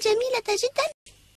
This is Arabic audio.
جميلة جدا.